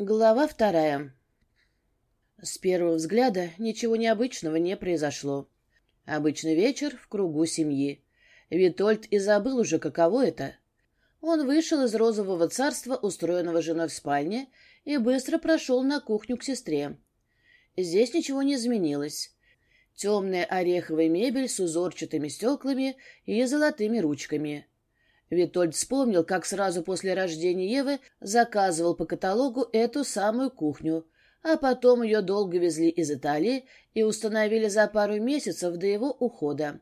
Глава вторая. С первого взгляда ничего необычного не произошло. Обычный вечер в кругу семьи. Витольд и забыл уже, каково это. Он вышел из розового царства, устроенного женой в спальне, и быстро прошел на кухню к сестре. Здесь ничего не изменилось. Темная ореховая мебель с узорчатыми стеклами и золотыми ручками — Витольд вспомнил, как сразу после рождения Евы заказывал по каталогу эту самую кухню, а потом ее долго везли из Италии и установили за пару месяцев до его ухода.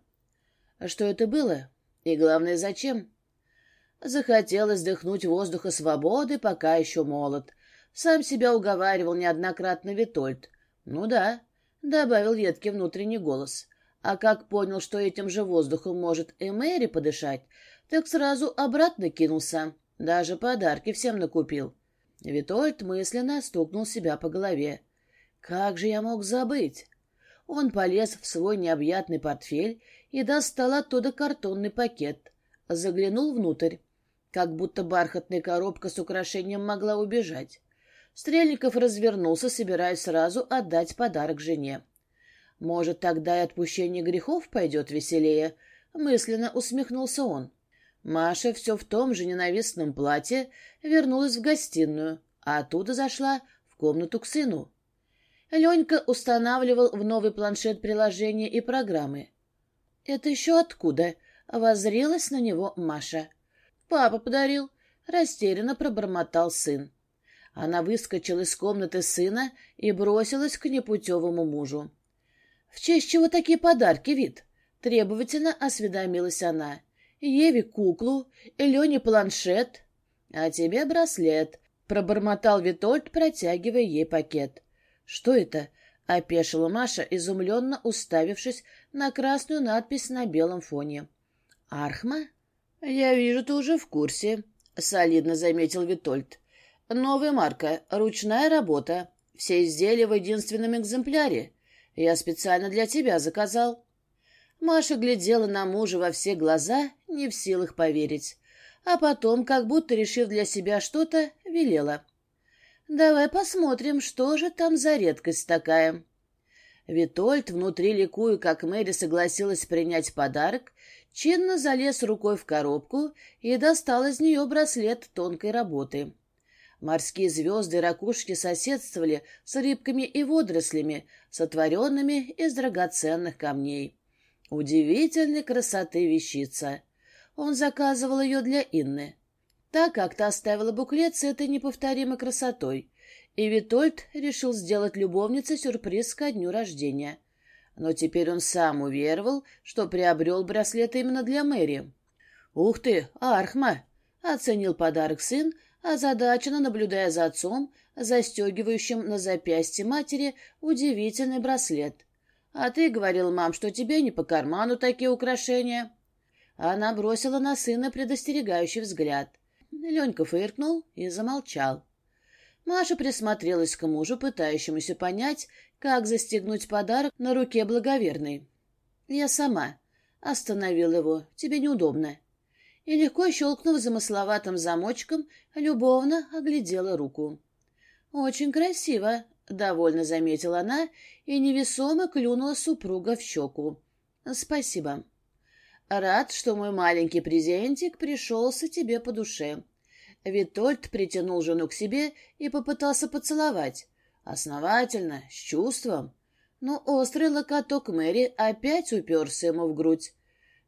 Что это было? И главное, зачем? Захотелось дыхнуть воздуха свободы, пока еще молод. Сам себя уговаривал неоднократно Витольд. Ну да, добавил едкий внутренний голос. А как понял, что этим же воздухом может и Мэри подышать, так сразу обратно кинулся, даже подарки всем накупил. Витольд мысленно стукнул себя по голове. «Как же я мог забыть?» Он полез в свой необъятный портфель и достал оттуда картонный пакет. Заглянул внутрь, как будто бархатная коробка с украшением могла убежать. Стрельников развернулся, собираясь сразу отдать подарок жене. «Может, тогда и отпущение грехов пойдет веселее?» — мысленно усмехнулся он. Маша все в том же ненавистном платье вернулась в гостиную, а оттуда зашла в комнату к сыну. Ленька устанавливал в новый планшет приложения и программы. «Это еще откуда?» — возрелась на него Маша. «Папа подарил», — растерянно пробормотал сын. Она выскочила из комнаты сына и бросилась к непутевому мужу. «В честь чего такие подарки, вид?» — требовательно осведомилась она. Еве куклу, Лене планшет, а тебе браслет», — пробормотал Витольд, протягивая ей пакет. «Что это?» — опешила Маша, изумленно уставившись на красную надпись на белом фоне. «Архма?» «Я вижу, ты уже в курсе», — солидно заметил Витольд. «Новая марка, ручная работа. Все изделия в единственном экземпляре. Я специально для тебя заказал». Маша глядела на мужа во все глаза, не в силах поверить. А потом, как будто решив для себя что-то, велела. «Давай посмотрим, что же там за редкость такая». Витольд, внутри ликуя, как Мэри согласилась принять подарок, чинно залез рукой в коробку и достал из нее браслет тонкой работы. Морские звезды и ракушки соседствовали с рыбками и водорослями, сотворенными из драгоценных камней удивительной красоты вещица. Он заказывал ее для Инны, так как та оставила буклет с этой неповторимой красотой, и Витольд решил сделать любовнице сюрприз ко дню рождения. Но теперь он сам уверовал, что приобрел браслет именно для Мэри. «Ух ты, Архма!» — оценил подарок сын, озадаченно наблюдая за отцом, застегивающим на запястье матери удивительный браслет. «А ты говорил, мам, что тебе не по карману такие украшения». Она бросила на сына предостерегающий взгляд. Ленька фыркнул и замолчал. Маша присмотрелась к мужу, пытающемуся понять, как застегнуть подарок на руке благоверной. «Я сама», — остановил его, — «тебе неудобно». И легко щелкнув замысловатым замочком, любовно оглядела руку. «Очень красиво», Довольно заметила она и невесомо клюнула супруга в щеку. «Спасибо. Рад, что мой маленький презентик пришелся тебе по душе». Витольд притянул жену к себе и попытался поцеловать. Основательно, с чувством. Но острый локоток Мэри опять уперся ему в грудь.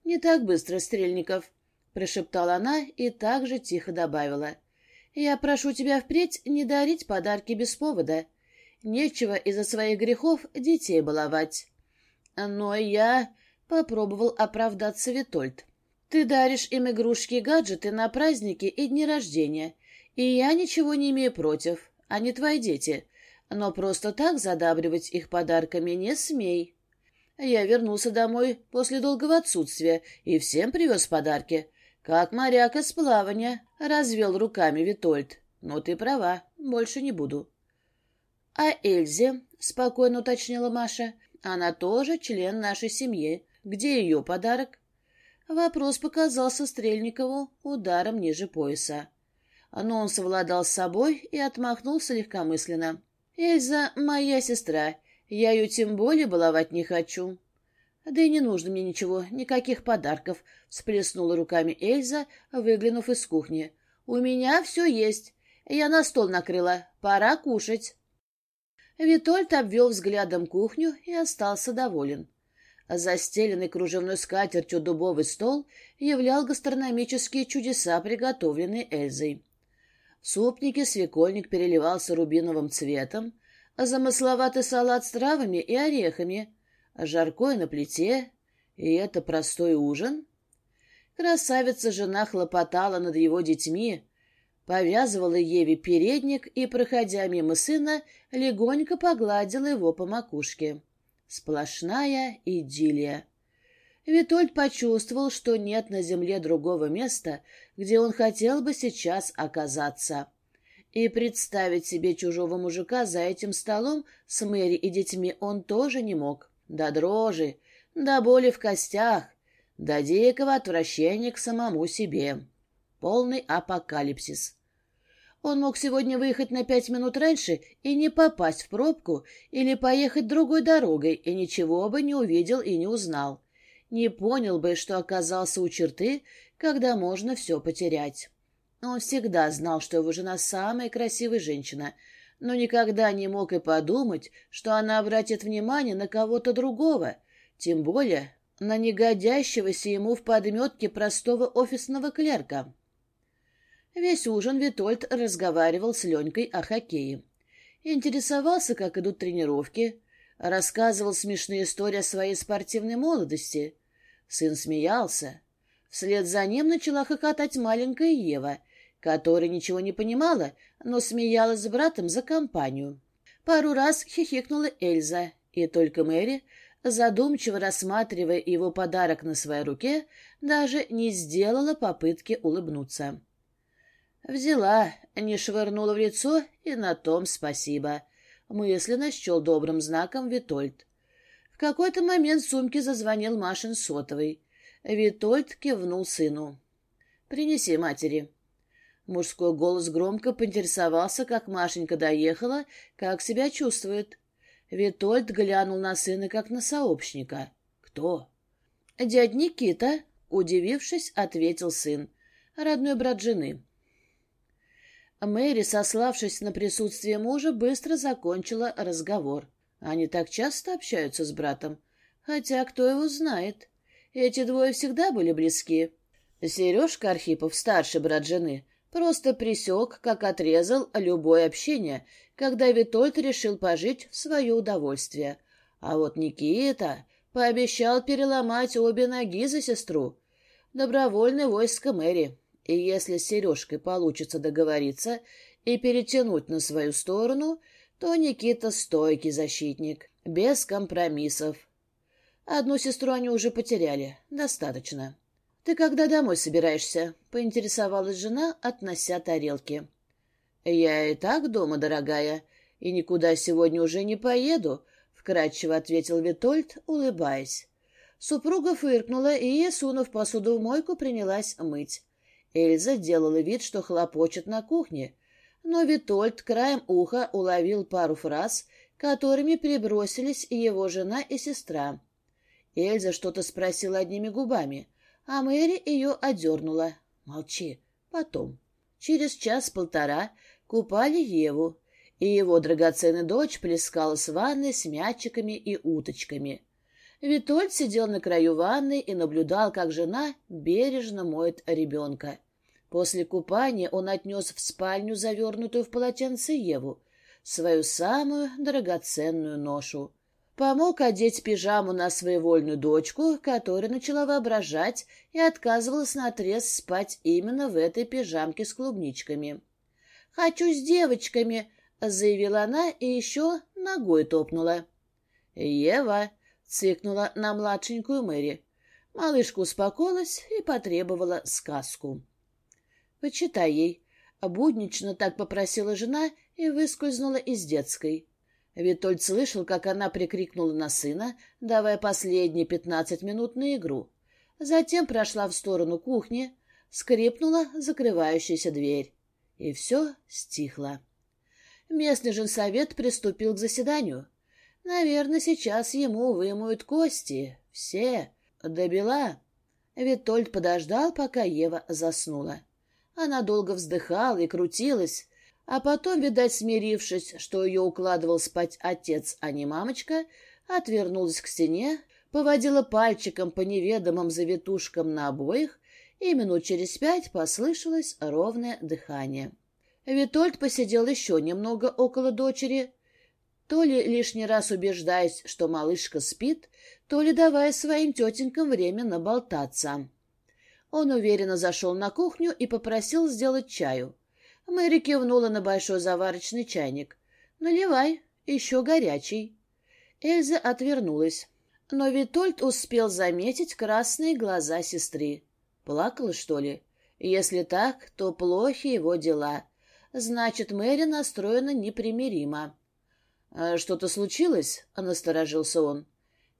«Не так быстро, Стрельников», — прошептала она и также тихо добавила. «Я прошу тебя впредь не дарить подарки без повода». Нечего из-за своих грехов детей баловать. Но я... — попробовал оправдаться Витольд. «Ты даришь им игрушки и гаджеты на праздники и дни рождения, и я ничего не имею против, они твои дети, но просто так задабривать их подарками не смей». Я вернулся домой после долгого отсутствия и всем привез подарки. Как моряк из плавания, развел руками Витольд. «Но ты права, больше не буду». А Эльзе, — спокойно уточнила Маша, — она тоже член нашей семьи. Где ее подарок? Вопрос показался Стрельникову ударом ниже пояса. Но он совладал с собой и отмахнулся легкомысленно. «Эльза — моя сестра. Я ее тем более баловать не хочу». «Да и не нужно мне ничего, никаких подарков», — всплеснула руками Эльза, выглянув из кухни. «У меня все есть. Я на стол накрыла. Пора кушать». Витольд обвел взглядом кухню и остался доволен. Застеленный кружевной скатертью дубовый стол являл гастрономические чудеса, приготовленные Эльзой. В супнике свекольник переливался рубиновым цветом, а замысловатый салат с травами и орехами, жаркое на плите, и это простой ужин. Красавица-жена хлопотала над его детьми, повязывала Еве передник и, проходя мимо сына, легонько погладила его по макушке. Сплошная идиллия. Витольд почувствовал, что нет на земле другого места, где он хотел бы сейчас оказаться. И представить себе чужого мужика за этим столом с Мэри и детьми он тоже не мог. До дрожи, до боли в костях, до дикого отвращения к самому себе. Полный апокалипсис. Он мог сегодня выехать на пять минут раньше и не попасть в пробку, или поехать другой дорогой, и ничего бы не увидел и не узнал. Не понял бы, что оказался у черты, когда можно все потерять. Он всегда знал, что его жена самая красивая женщина, но никогда не мог и подумать, что она обратит внимание на кого-то другого, тем более на негодящегося ему в подметке простого офисного клерка. Весь ужин Витольд разговаривал с Ленькой о хоккее. Интересовался, как идут тренировки, рассказывал смешные истории о своей спортивной молодости. Сын смеялся. Вслед за ним начала хохотать маленькая Ева, которая ничего не понимала, но смеялась с братом за компанию. Пару раз хихикнула Эльза, и только Мэри, задумчиво рассматривая его подарок на своей руке, даже не сделала попытки улыбнуться. Взяла, не швырнула в лицо, и на том спасибо. Мысленно счел добрым знаком Витольд. В какой-то момент в сумке зазвонил Машин сотовый. Витольд кивнул сыну. «Принеси матери». Мужской голос громко поинтересовался, как Машенька доехала, как себя чувствует. Витольд глянул на сына, как на сообщника. «Кто?» «Дядь Никита», — удивившись, ответил сын. «Родной брат жены». А мэри, сославшись на присутствие мужа, быстро закончила разговор. Они так часто общаются с братом. Хотя кто его знает. Эти двое всегда были близки. Сережка Архипов, старший брат жены, просто присек, как отрезал любое общение, когда Витольд решил пожить в свое удовольствие. А вот Никита пообещал переломать обе ноги за сестру. Добровольное войско мэри и если с Сережкой получится договориться и перетянуть на свою сторону, то Никита стойкий защитник, без компромиссов. Одну сестру они уже потеряли, достаточно. «Ты когда домой собираешься?» — поинтересовалась жена, относя тарелки. «Я и так дома, дорогая, и никуда сегодня уже не поеду», — вкратчиво ответил Витольд, улыбаясь. Супруга фыркнула и, сунув посуду в мойку, принялась мыть. Эльза делала вид, что хлопочет на кухне, но Витольд краем уха уловил пару фраз, которыми перебросились его жена и сестра. Эльза что-то спросила одними губами, а Мэри ее одернула. «Молчи. Потом». Через час-полтора купали Еву, и его драгоценная дочь плескалась в ванной с мячиками и уточками. Витольд сидел на краю ванны и наблюдал, как жена бережно моет ребенка. После купания он отнес в спальню завернутую в полотенце Еву, свою самую драгоценную ношу. Помог одеть пижаму на своевольную дочку, которая начала воображать и отказывалась наотрез спать именно в этой пижамке с клубничками. «Хочу с девочками», — заявила она и еще ногой топнула. «Ева», Цикнула на младшенькую Мэри. Малышка успокоилась и потребовала сказку. «Почитай ей». Буднично так попросила жена и выскользнула из детской. Витольд слышал, как она прикрикнула на сына, давая последние пятнадцать минут на игру. Затем прошла в сторону кухни, скрипнула закрывающаяся дверь. И все стихло. Местный женсовет приступил к заседанию. Наверное, сейчас ему вымоют кости. Все. Добила. Витольд подождал, пока Ева заснула. Она долго вздыхала и крутилась, а потом, видать, смирившись, что ее укладывал спать отец, а не мамочка, отвернулась к стене, поводила пальчиком по неведомым завитушкам на обоих, и минут через пять послышалось ровное дыхание. Витольд посидел еще немного около дочери, то ли лишний раз убеждаясь, что малышка спит, то ли давая своим тетенькам время наболтаться. Он уверенно зашел на кухню и попросил сделать чаю. Мэри кивнула на большой заварочный чайник. «Наливай, еще горячий». Эльза отвернулась. Но Витольд успел заметить красные глаза сестры. Плакала, что ли? Если так, то плохи его дела. Значит, Мэри настроена непримиримо. «А «Что-то случилось?» — насторожился он.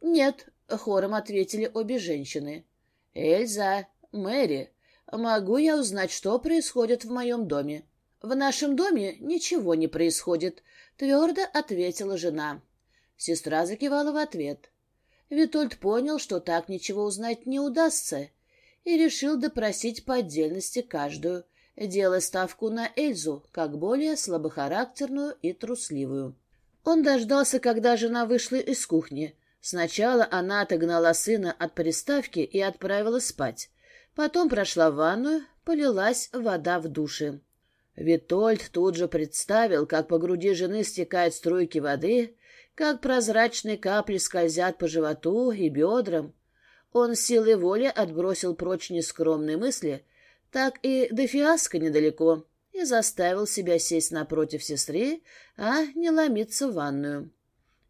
«Нет», — хором ответили обе женщины. «Эльза, Мэри, могу я узнать, что происходит в моем доме?» «В нашем доме ничего не происходит», — твердо ответила жена. Сестра закивала в ответ. Витольд понял, что так ничего узнать не удастся, и решил допросить по отдельности каждую, делая ставку на Эльзу, как более слабохарактерную и трусливую. Он дождался, когда жена вышла из кухни. Сначала она отогнала сына от приставки и отправила спать. Потом прошла в ванную, полилась вода в душе. Витольд тут же представил, как по груди жены стекают струйки воды, как прозрачные капли скользят по животу и бедрам. Он силой воли отбросил прочь нескромные мысли, так и до фиаско недалеко и заставил себя сесть напротив сестры, а не ломиться в ванную.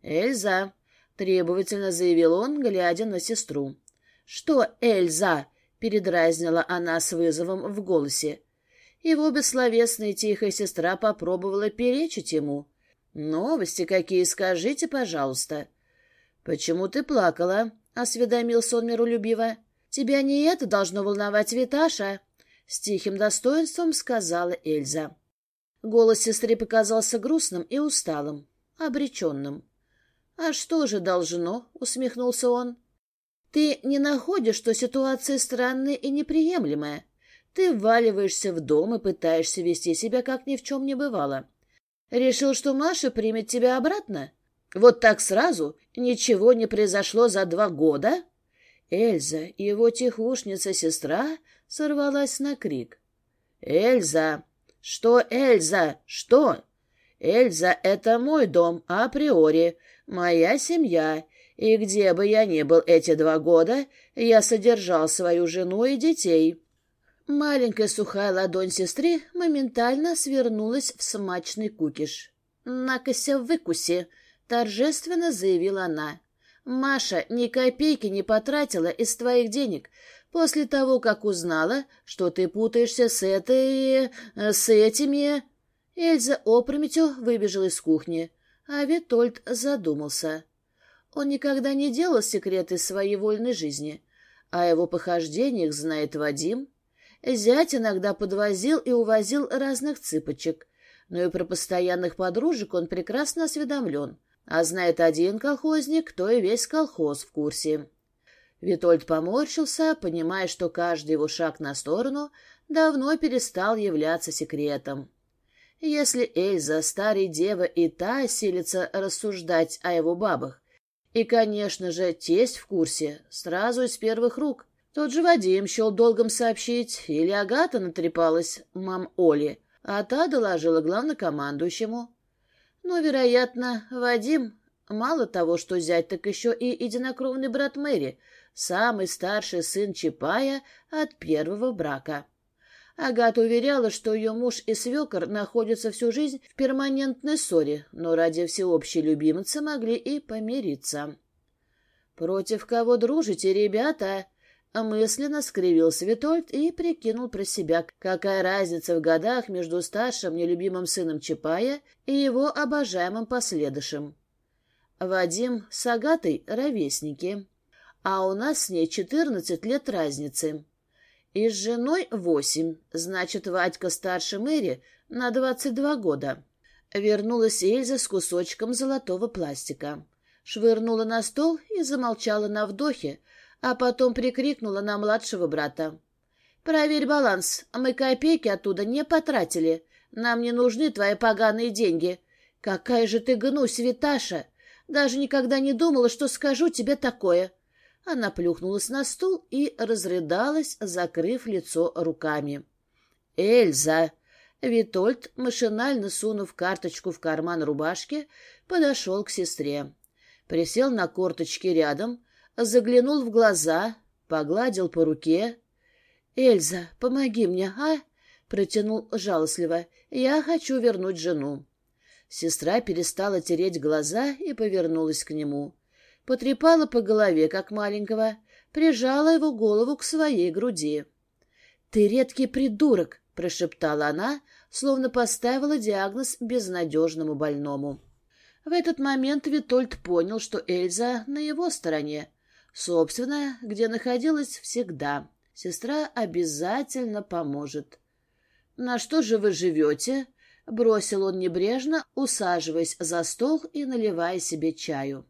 «Эльза!» — требовательно заявил он, глядя на сестру. «Что Эльза?» — передразнила она с вызовом в голосе. Его бессловесная и тихая сестра попробовала перечить ему. «Новости какие, скажите, пожалуйста». «Почему ты плакала?» — осведомился он миролюбиво. «Тебя не это должно волновать, Виташа?» С тихим достоинством сказала Эльза. Голос сестры показался грустным и усталым, обреченным. «А что же должно?» — усмехнулся он. «Ты не находишь, что ситуация странная и неприемлемая. Ты вваливаешься в дом и пытаешься вести себя, как ни в чем не бывало. Решил, что Маша примет тебя обратно? Вот так сразу? Ничего не произошло за два года?» Эльза, его тихушница-сестра, сорвалась на крик. «Эльза! Что, Эльза? Что? Эльза — это мой дом априори, моя семья, и где бы я ни был эти два года, я содержал свою жену и детей». Маленькая сухая ладонь сестры моментально свернулась в смачный кукиш. «Накося выкуси!» — торжественно заявила она. «Маша ни копейки не потратила из твоих денег, после того, как узнала, что ты путаешься с этой... Э, с этими...» Эльза опрометью выбежала из кухни, а Витольд задумался. Он никогда не делал секреты своей вольной жизни. О а его похождениях знает Вадим. Зять иногда подвозил и увозил разных цыпочек, но и про постоянных подружек он прекрасно осведомлен, а знает один колхозник, то и весь колхоз в курсе. Витольд поморщился, понимая, что каждый его шаг на сторону давно перестал являться секретом. Если Эльза, старая дева, и та осилится рассуждать о его бабах, и, конечно же, тесть в курсе, сразу из первых рук. Тот же Вадим счел долгом сообщить, или Агата натрепалась мам Оли, а та доложила главнокомандующему. Но, вероятно, Вадим, мало того, что зять, так еще и единокровный брат Мэри — Самый старший сын Чапая от первого брака. Агата уверяла, что ее муж и свекор находятся всю жизнь в перманентной ссоре, но ради всеобщей любимцы могли и помириться. «Против кого дружите, ребята?» Мысленно скривился Витольд и прикинул про себя, какая разница в годах между старшим нелюбимым сыном Чапая и его обожаемым последующим. Вадим с Агатой — ровесники а у нас с ней четырнадцать лет разницы. И с женой восемь, значит, Вадька старше Мэри на двадцать два года. Вернулась Эльза с кусочком золотого пластика. Швырнула на стол и замолчала на вдохе, а потом прикрикнула на младшего брата. «Проверь баланс. Мы копейки оттуда не потратили. Нам не нужны твои поганые деньги. Какая же ты гнусь, Виташа! Даже никогда не думала, что скажу тебе такое. Она плюхнулась на стул и разрыдалась, закрыв лицо руками. «Эльза!» Витольд, машинально сунув карточку в карман рубашки, подошел к сестре. Присел на корточки рядом, заглянул в глаза, погладил по руке. «Эльза, помоги мне, а?» — протянул жалостливо. «Я хочу вернуть жену». Сестра перестала тереть глаза и повернулась к нему потрепала по голове, как маленького, прижала его голову к своей груди. «Ты редкий придурок!» — прошептала она, словно поставила диагноз безнадежному больному. В этот момент Витольд понял, что Эльза на его стороне. Собственно, где находилась всегда. Сестра обязательно поможет. «На что же вы живете?» — бросил он небрежно, усаживаясь за стол и наливая себе чаю.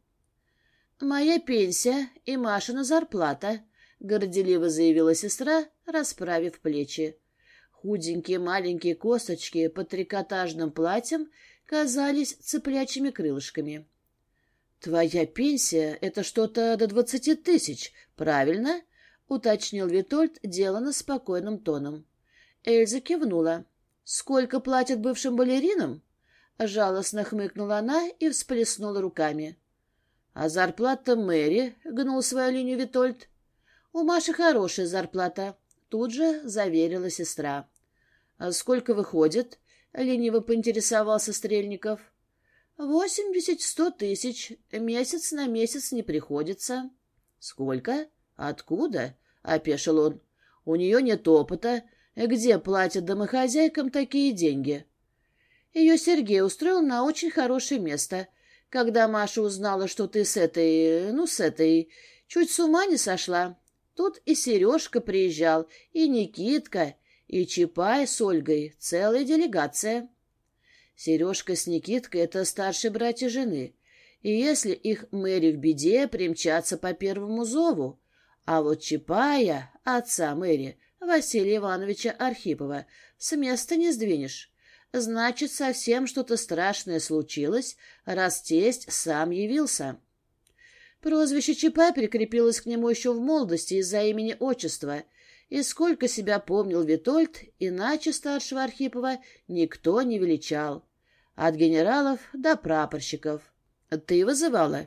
«Моя пенсия и Машина зарплата», — горделиво заявила сестра, расправив плечи. Худенькие маленькие косточки под трикотажным платьем казались цыплячьими крылышками. «Твоя пенсия — это что-то до двадцати тысяч, правильно?» — уточнил Витольд, делано спокойным тоном. Эльза кивнула. «Сколько платят бывшим балеринам?» Жалостно хмыкнула она и всплеснула руками. А зарплата мэри, — гнул свою линию Витольд. — У Маши хорошая зарплата, — тут же заверила сестра. — А Сколько выходит? — лениво поинтересовался Стрельников. — Восемьдесят, сто тысяч. Месяц на месяц не приходится. — Сколько? Откуда? — опешил он. — У нее нет опыта. Где платят домохозяйкам такие деньги? Ее Сергей устроил на очень хорошее место — когда Маша узнала, что ты с этой... ну, с этой... чуть с ума не сошла. Тут и Сережка приезжал, и Никитка, и Чапай с Ольгой, целая делегация. Сережка с Никиткой — это старшие братья жены. И если их Мэри в беде, примчатся по первому зову. А вот Чапая, отца Мэри, Василия Ивановича Архипова, с места не сдвинешь. Значит, совсем что-то страшное случилось, раз тесть сам явился. Прозвище Чипа прикрепилось к нему еще в молодости из-за имени-отчества, и сколько себя помнил Витольд, иначе старшего Архипова никто не величал. От генералов до прапорщиков. «Ты вызывала?»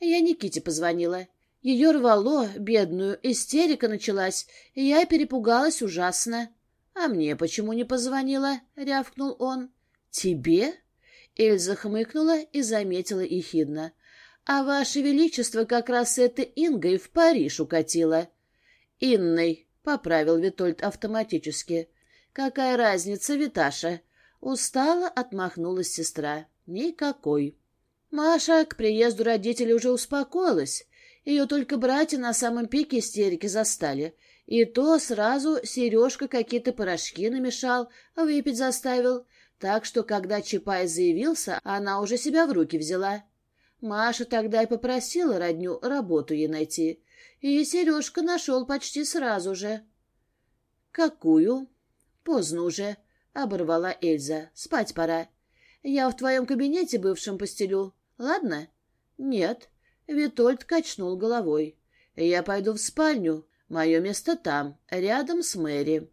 Я Никите позвонила. Ее рвало, бедную, истерика началась, и я перепугалась ужасно. «А мне почему не позвонила?» — рявкнул он. «Тебе?» — Эльза хмыкнула и заметила ехидно. «А ваше величество как раз с этой Ингой в Париж укатило. «Инной», — поправил Витольд автоматически. «Какая разница, Виташа?» Устала, отмахнулась сестра. «Никакой». Маша к приезду родителей уже успокоилась. Ее только братья на самом пике истерики застали — и то сразу Сережка какие-то порошки намешал, а выпить заставил. Так что, когда Чапай заявился, она уже себя в руки взяла. Маша тогда и попросила родню работу ей найти. И Сережка нашел почти сразу же. «Какую?» «Поздно уже», — оборвала Эльза. «Спать пора. Я в твоем кабинете бывшем постелю. Ладно?» «Нет». Витольд качнул головой. «Я пойду в спальню. Мое место там, рядом с Мэри.